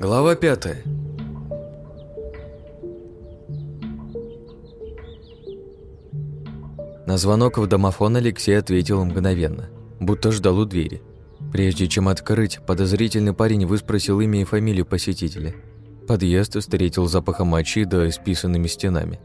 Глава 5 На звонок в домофон Алексей ответил мгновенно, будто ждал у двери. Прежде чем открыть, подозрительный парень выспросил имя и фамилию посетителя. Подъезд встретил запахом мочи да исписанными стенами.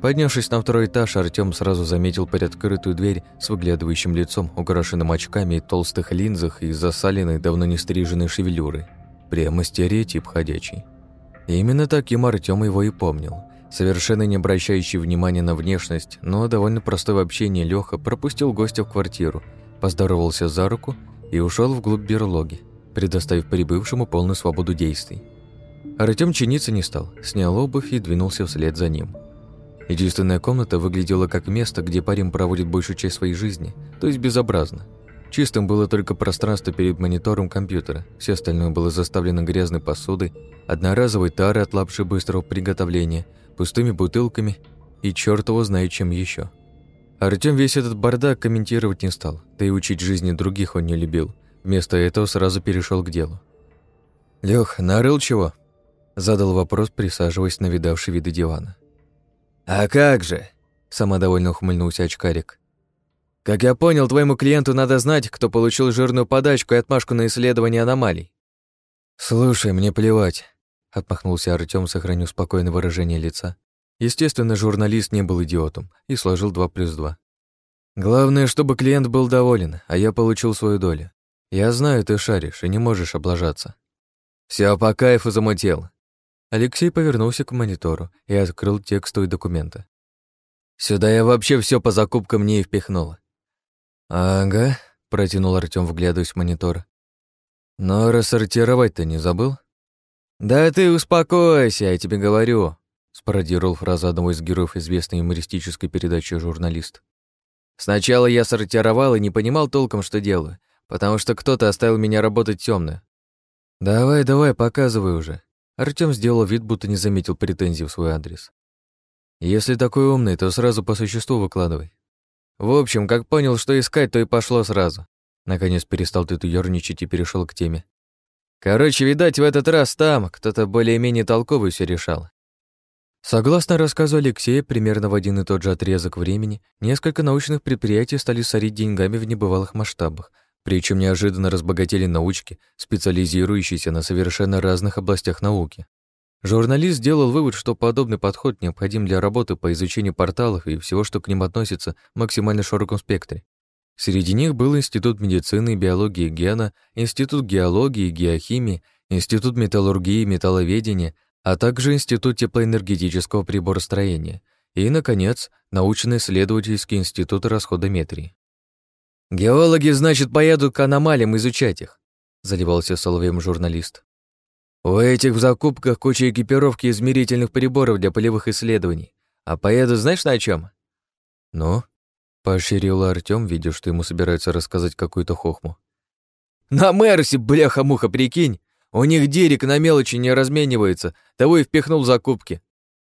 Поднявшись на второй этаж, Артём сразу заметил приоткрытую дверь с выглядывающим лицом, украшенным очками и толстых линзах и засаленной, давно не стриженной шевелюрой прямо стереотип ходячий. И именно так таким Артём его и помнил, совершенно не обращающий внимания на внешность, но довольно простой в общении Лёха пропустил гостя в квартиру, поздоровался за руку и ушёл вглубь берлоги, предоставив прибывшему полную свободу действий. Артём чиниться не стал, снял обувь и двинулся вслед за ним. Единственная комната выглядела как место, где парень проводит большую часть своей жизни, то есть безобразно – Чистым было только пространство перед монитором компьютера. Все остальное было заставлено грязной посудой, одноразовой тарой от лапши быстрого приготовления, пустыми бутылками и черт его знает чем еще. Артём весь этот бардак комментировать не стал, да и учить жизни других он не любил. Вместо этого сразу перешел к делу. «Лёх, нарыл чего?» – задал вопрос, присаживаясь на видавший виды дивана. «А как же?» – самодовольно ухмыльнулся очкарик. Как я понял, твоему клиенту надо знать, кто получил жирную подачку и отмашку на исследование аномалий. Слушай, мне плевать, отмахнулся Артём, сохранив спокойное выражение лица. Естественно, журналист не был идиотом и сложил два плюс два. Главное, чтобы клиент был доволен, а я получил свою долю. Я знаю, ты шаришь и не можешь облажаться. Все по кайфу замутел. Алексей повернулся к монитору и открыл текстовые документы. Сюда я вообще все по закупкам не впихнула. «Ага», — протянул Артём, вглядываясь в монитор. «Но рассортировать-то не забыл?» «Да ты успокойся, я тебе говорю», — спародировал фразу одного из героев известной юмористической передачи «Журналист». «Сначала я сортировал и не понимал толком, что делаю, потому что кто-то оставил меня работать темно. «Давай, давай, показывай уже». Артём сделал вид, будто не заметил претензий в свой адрес. «Если такой умный, то сразу по существу выкладывай». В общем, как понял, что искать, то и пошло сразу. Наконец перестал ты эту ерничать и перешел к теме. Короче, видать, в этот раз там кто-то более-менее толковый все решал. Согласно рассказу Алексея, примерно в один и тот же отрезок времени несколько научных предприятий стали сорить деньгами в небывалых масштабах, причем неожиданно разбогатели научки, специализирующиеся на совершенно разных областях науки. Журналист сделал вывод, что подобный подход необходим для работы по изучению порталов и всего, что к ним относится, в максимально широком спектре. Среди них был Институт медицины и биологии гена, Институт геологии и геохимии, Институт металлургии и металловедения, а также Институт теплоэнергетического приборостроения и, наконец, научно-исследовательский институт расходометрии. «Геологи, значит, поедут к аномалиям изучать их», заливался соловьем журналист. У этих в закупках куча экипировки и измерительных приборов для полевых исследований. А поеду знаешь на чем? «Ну?» — поощрила Артём, видя, что ему собираются рассказать какую-то хохму. «На Мерсе, бляха-муха, прикинь! У них Дерек на мелочи не разменивается, того и впихнул в закупки!»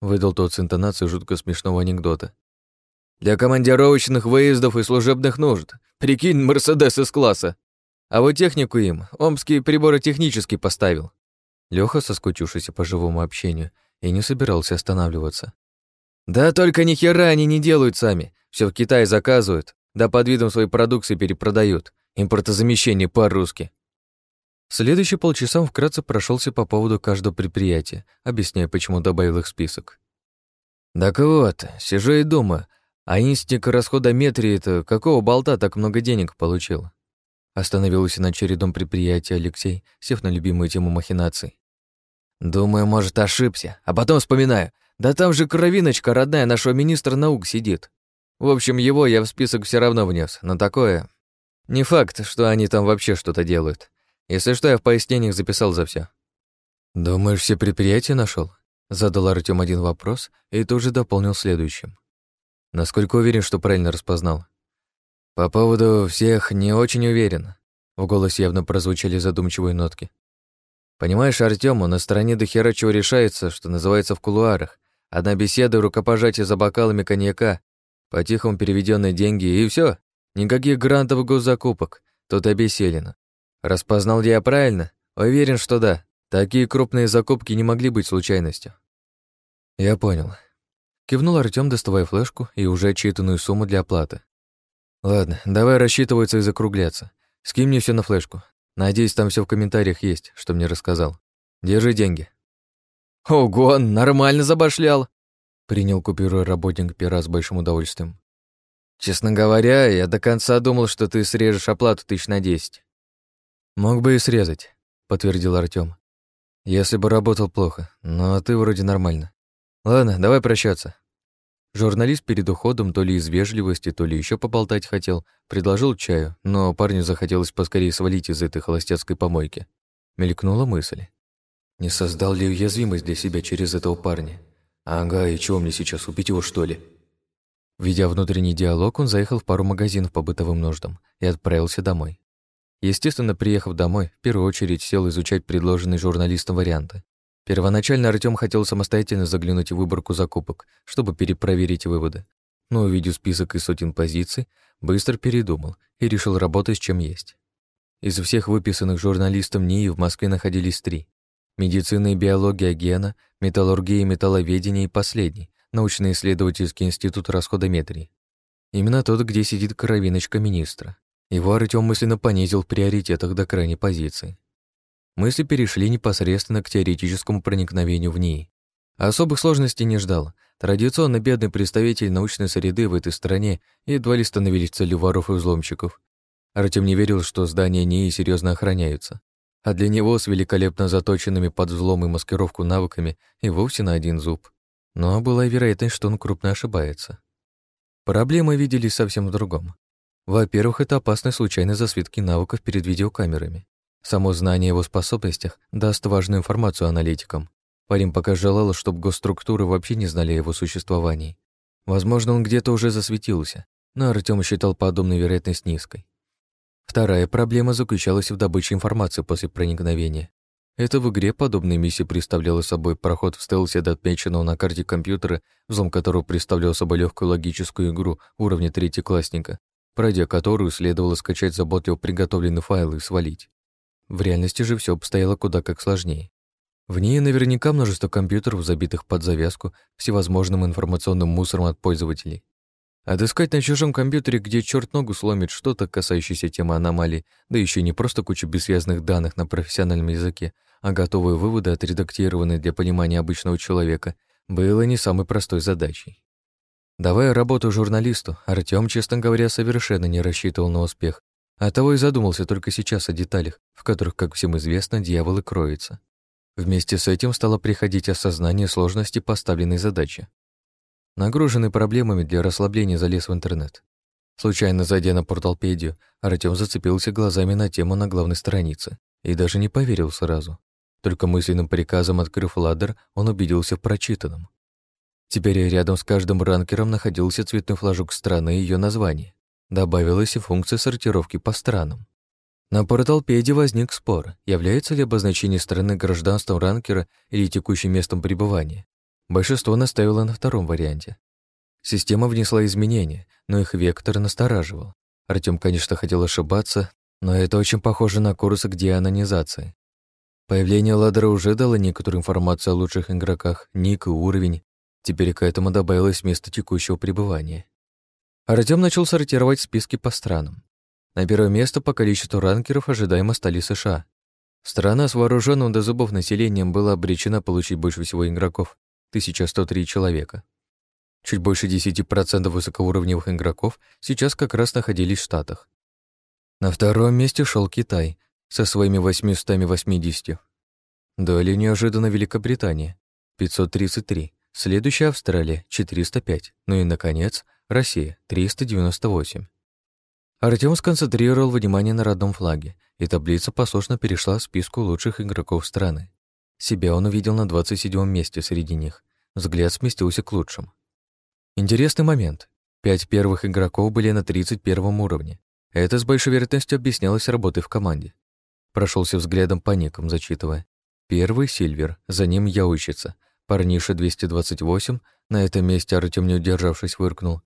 Выдал тот с интонацией жутко смешного анекдота. «Для командировочных выездов и служебных нужд. Прикинь, Мерседес из класса! А вот технику им омский приборотехнический поставил. Лёха, соскучившийся по живому общению, и не собирался останавливаться. «Да только ни хера они не делают сами. всё в Китае заказывают, да под видом своей продукции перепродают. Импортозамещение по-русски». Следующие полчаса он вкратце прошёлся по поводу каждого предприятия, объясняя, почему добавил их список. «Так вот, сижу и думаю, а инстинк расхода метрии-то какого болта так много денег получил?» Остановился на очередном предприятии Алексей, сев на любимую тему махинаций. Думаю, может, ошибся. А потом вспоминаю. Да там же кровиночка родная нашего министра наук сидит. В общем, его я в список все равно внес. Но такое... Не факт, что они там вообще что-то делают. Если что, я в пояснениях записал за все. «Думаешь, все предприятия нашел? Задал Артем один вопрос и тут же дополнил следующим. Насколько уверен, что правильно распознал? По поводу всех не очень уверен. В голосе явно прозвучали задумчивые нотки. Понимаешь, Артёму на стороне до чего решается, что называется в кулуарах. Одна беседа, рукопожатие за бокалами коньяка, по-тихому переведенные деньги, и все. Никаких грантов госзакупок. Тут обеселено. Распознал я правильно? Уверен, что да. Такие крупные закупки не могли быть случайностью. Я понял. Кивнул Артём, доставая флешку и уже отчитанную сумму для оплаты. Ладно, давай рассчитываться и закругляться. Скинь мне все на флешку. Надеюсь, там все в комментариях есть, что мне рассказал. Держи деньги». «Ого, нормально забашлял!» Принял купюру работник пера с большим удовольствием. «Честно говоря, я до конца думал, что ты срежешь оплату тысяч на десять». «Мог бы и срезать», — подтвердил Артём. «Если бы работал плохо, но ты вроде нормально. Ладно, давай прощаться. Журналист перед уходом то ли из вежливости, то ли еще поболтать хотел, предложил чаю, но парню захотелось поскорее свалить из этой холостяцкой помойки. Мелькнула мысль. Не создал ли уязвимость для себя через этого парня? Ага, и чего мне сейчас, убить его что ли? Ведя внутренний диалог, он заехал в пару магазинов по бытовым нуждам и отправился домой. Естественно, приехав домой, в первую очередь сел изучать предложенные журналистом варианты. Первоначально Артём хотел самостоятельно заглянуть в выборку закупок, чтобы перепроверить выводы. Но, увидев список из сотен позиций, быстро передумал и решил работать с чем есть. Из всех выписанных журналистом НИИ в Москве находились три. Медицина и биология гена, металлургия и металловедение и последний, научно-исследовательский институт расходометрии. Именно тот, где сидит кровиночка министра. Его Артём мысленно понизил в приоритетах до крайней позиции мысли перешли непосредственно к теоретическому проникновению в ней. Особых сложностей не ждал. Традиционно бедный представитель научной среды в этой стране едва ли становились целью воров и взломщиков. Артем не верил, что здания НИИ серьезно охраняются. А для него с великолепно заточенными под взлом и маскировку навыками и вовсе на один зуб. Но была и вероятность, что он крупно ошибается. Проблемы виделись совсем в другом. Во-первых, это опасность случайной засветки навыков перед видеокамерами. Само знание его способностях даст важную информацию аналитикам. Парень пока желал, чтобы госструктуры вообще не знали о его существовании. Возможно, он где-то уже засветился, но Артём считал подобную вероятность низкой. Вторая проблема заключалась в добыче информации после проникновения. Это в игре подобная миссия представляла собой проход в стелсе до отмеченного на карте компьютера, взлом которого представлял собой легкую логическую игру уровня третьеклассника, пройдя которую следовало скачать заботливо приготовленные файлы и свалить. В реальности же все обстояло куда как сложнее. В ней наверняка множество компьютеров, забитых под завязку всевозможным информационным мусором от пользователей. Отыскать на чужом компьютере, где черт ногу сломит что-то, касающееся темы аномалий, да еще не просто кучу бессвязных данных на профессиональном языке, а готовые выводы, отредактированные для понимания обычного человека, было не самой простой задачей. Давая работу журналисту, Артём, честно говоря, совершенно не рассчитывал на успех а того и задумался только сейчас о деталях, в которых, как всем известно, дьяволы кроются. Вместе с этим стало приходить осознание сложности поставленной задачи. Нагруженный проблемами для расслабления залез в интернет. Случайно зайдя на порталпедию, Артём зацепился глазами на тему на главной странице и даже не поверил сразу. Только мысленным приказом открыв ладдер, он убедился в прочитанном. Теперь рядом с каждым ранкером находился цветной флажок страны и ее название. Добавилась и функция сортировки по странам. На портал Педи возник спор, является ли обозначение страны гражданством ранкера или текущим местом пребывания. Большинство настаивало на втором варианте. Система внесла изменения, но их вектор настораживал. Артём, конечно, хотел ошибаться, но это очень похоже на курс к деанонизации. Появление Ладера уже дало некоторую информацию о лучших игроках, ник и уровень. Теперь к этому добавилось место текущего пребывания. Артём начал сортировать списки по странам. На первое место по количеству ранкеров ожидаемо стали США. Страна с вооруженным до зубов населением была обречена получить больше всего игроков – 1103 человека. Чуть больше 10% высокоуровневых игроков сейчас как раз находились в Штатах. На втором месте шел Китай со своими 880. Далее неожиданно Великобритания – 533, следующая Австралия – 405, ну и, наконец, Россия, 398. Артем сконцентрировал внимание на родном флаге, и таблица послушно перешла к списку лучших игроков страны. Себя он увидел на 27-м месте среди них. Взгляд сместился к лучшим. Интересный момент. Пять первых игроков были на 31 уровне. Это с большой вероятностью объяснялось работой в команде. Прошелся взглядом по никам, зачитывая. Первый — Сильвер, за ним Яучица. Парниша 228, на этом месте Артем, не удержавшись, выркнул.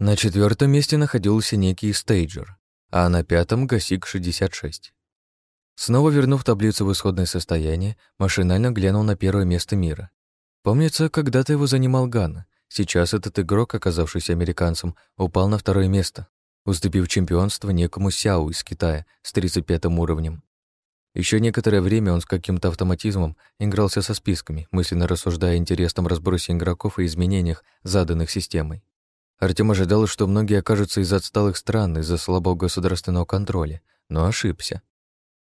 На четвертом месте находился некий стейджер, а на пятом — Гасик-66. Снова вернув таблицу в исходное состояние, машинально глянул на первое место мира. Помнится, когда-то его занимал Гана. Сейчас этот игрок, оказавшийся американцем, упал на второе место, уступив чемпионство некому Сяо из Китая с 35 уровнем. Еще некоторое время он с каким-то автоматизмом игрался со списками, мысленно рассуждая о интересном разбросе игроков и изменениях, заданных системой. Артем ожидал, что многие окажутся из отсталых стран из-за слабого государственного контроля, но ошибся.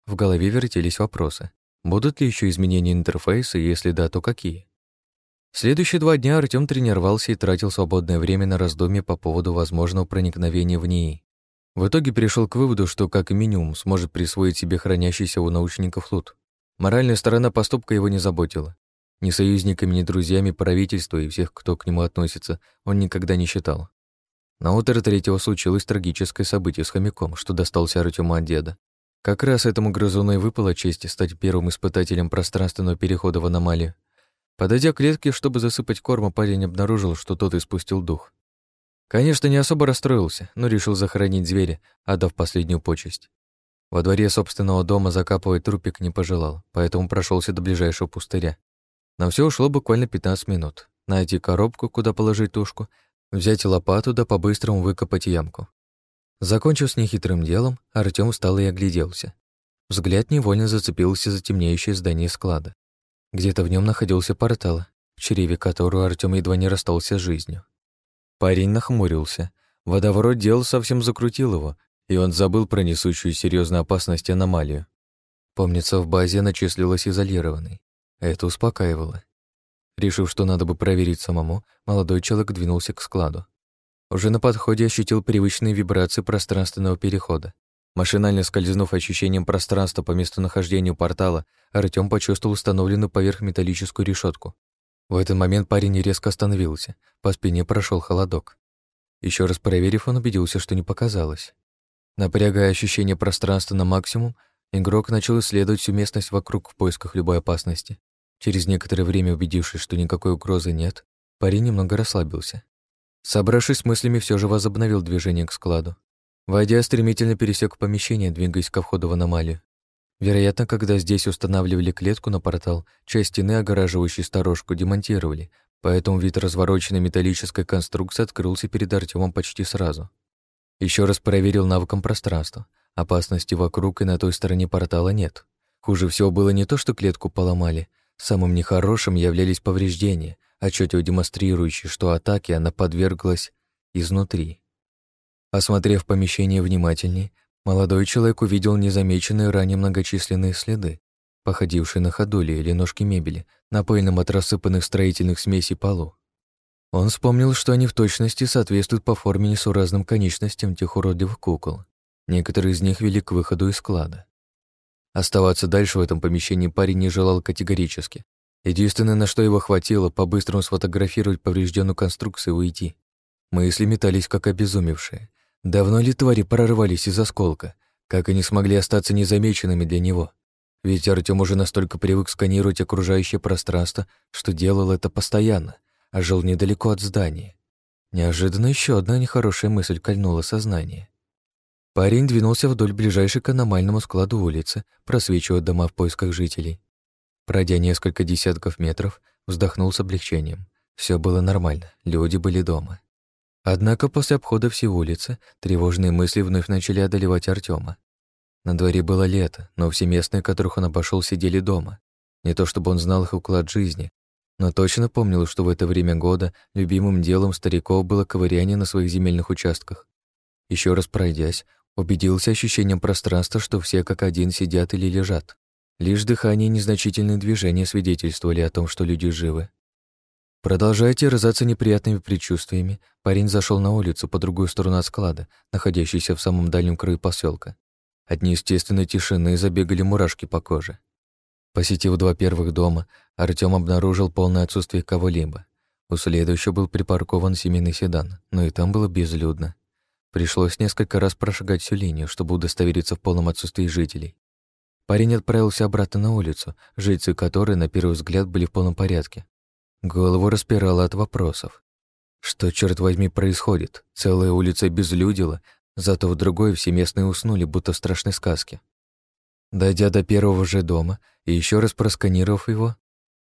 В голове вертелись вопросы. Будут ли еще изменения интерфейса, если да, то какие? Следующие два дня Артём тренировался и тратил свободное время на раздумье по поводу возможного проникновения в НИИ. В итоге пришел к выводу, что как минимум сможет присвоить себе хранящийся у научников лут. Моральная сторона поступка его не заботила. Ни союзниками, ни друзьями правительства и всех, кто к нему относится, он никогда не считал. На утро третьего случилось трагическое событие с хомяком, что достался Артёму от деда. Как раз этому грызуну и выпала честь стать первым испытателем пространственного перехода в аномалию. Подойдя к клетке, чтобы засыпать корма, парень обнаружил, что тот испустил дух. Конечно, не особо расстроился, но решил захоронить зверя, отдав последнюю почесть. Во дворе собственного дома закапывать трупик не пожелал, поэтому прошелся до ближайшего пустыря, на все ушло буквально 15 минут. Найти коробку, куда положить тушку, взять лопату да по-быстрому выкопать ямку. Закончив с нехитрым делом, Артём встал и огляделся. Взгляд невольно зацепился за темнеющее здание склада. Где-то в нем находился портал, в череве которого Артём едва не расстался с жизнью. Парень нахмурился. Водоворот дел совсем закрутил его, и он забыл про несущую серьезную опасность аномалию. Помнится, в базе начислилась изолированный. Это успокаивало. Решив, что надо бы проверить самому, молодой человек двинулся к складу. Уже на подходе ощутил привычные вибрации пространственного перехода. Машинально скользнув ощущением пространства по местонахождению портала, Артём почувствовал установленную поверх металлическую решетку. В этот момент парень резко остановился, по спине прошел холодок. Еще раз проверив, он убедился, что не показалось. Напрягая ощущение пространства на максимум, игрок начал исследовать всю местность вокруг в поисках любой опасности. Через некоторое время, убедившись, что никакой угрозы нет, парень немного расслабился. Собравшись мыслями, все же возобновил движение к складу. Войдя, стремительно пересек помещение, двигаясь ко входу в аномалию. Вероятно, когда здесь устанавливали клетку на портал, часть стены, огораживающей сторожку, демонтировали, поэтому вид развороченной металлической конструкции открылся перед Артемом почти сразу. Еще раз проверил навыком пространства. Опасности вокруг и на той стороне портала нет. Хуже всего было не то, что клетку поломали — Самым нехорошим являлись повреждения, а отчетливо демонстрирующие, что атаке она подверглась изнутри. Осмотрев помещение внимательнее, молодой человек увидел незамеченные ранее многочисленные следы, походившие на ходули или ножки мебели, на пыльном от рассыпанных строительных смесей полу. Он вспомнил, что они в точности соответствуют по форме несуразным конечностям тех уродливых кукол. Некоторые из них вели к выходу из склада. Оставаться дальше в этом помещении парень не желал категорически. Единственное, на что его хватило, по-быстрому сфотографировать поврежденную конструкцию и уйти. Мысли метались, как обезумевшие. Давно ли твари прорвались из осколка? Как они смогли остаться незамеченными для него? Ведь Артём уже настолько привык сканировать окружающее пространство, что делал это постоянно, а жил недалеко от здания. Неожиданно еще одна нехорошая мысль кольнула сознание. Парень двинулся вдоль ближайшей к аномальному складу улицы, просвечивая дома в поисках жителей. Пройдя несколько десятков метров, вздохнул с облегчением. Все было нормально, люди были дома. Однако после обхода всей улицы тревожные мысли вновь начали одолевать Артема. На дворе было лето, но все местные, которых он обошел, сидели дома. Не то чтобы он знал их уклад жизни, но точно помнил, что в это время года любимым делом стариков было ковыряние на своих земельных участках. Еще раз пройдясь, Убедился ощущением пространства, что все как один сидят или лежат. Лишь дыхание и незначительные движения свидетельствовали о том, что люди живы. Продолжая терзаться неприятными предчувствиями, парень зашел на улицу по другую сторону от склада, находящейся в самом дальнем краю поселка. От неестественной тишины забегали мурашки по коже. Посетив два первых дома, Артем обнаружил полное отсутствие кого-либо. У следующего был припаркован семейный седан, но и там было безлюдно. Пришлось несколько раз прошагать всю линию, чтобы удостовериться в полном отсутствии жителей. Парень отправился обратно на улицу, жильцы которой, на первый взгляд, были в полном порядке. Голову распирало от вопросов. Что, черт возьми, происходит? Целая улица безлюдила, зато в другой все местные уснули, будто в страшной сказке. Дойдя до первого же дома и еще раз просканировав его,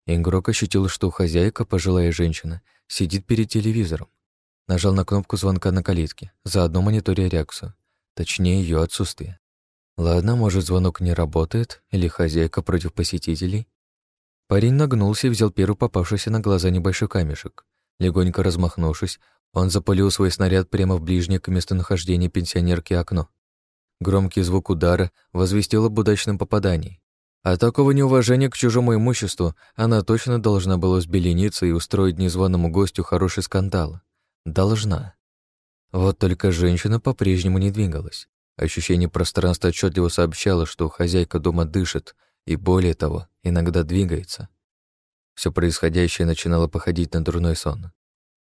игрок ощутил, что хозяйка, пожилая женщина, сидит перед телевизором. Нажал на кнопку звонка на калитке, заодно мониторя реакцию, точнее ее отсутствие. Ладно, может, звонок не работает, или хозяйка против посетителей. Парень нагнулся и взял первый попавшийся на глаза небольшой камешек. Легонько размахнувшись, он запалил свой снаряд прямо в ближнее к местонахождению пенсионерки окно. Громкий звук удара возвестил об удачном попадании. А такого неуважения к чужому имуществу она точно должна была взбелениться и устроить незваному гостю хороший скандал. Должна. Вот только женщина по-прежнему не двигалась. Ощущение пространства отчетливо сообщало, что хозяйка дома дышит и, более того, иногда двигается. Все происходящее начинало походить на дурной сон.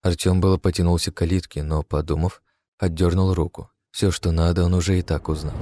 Артём было потянулся к калитке, но, подумав, отдернул руку. Все, что надо, он уже и так узнал.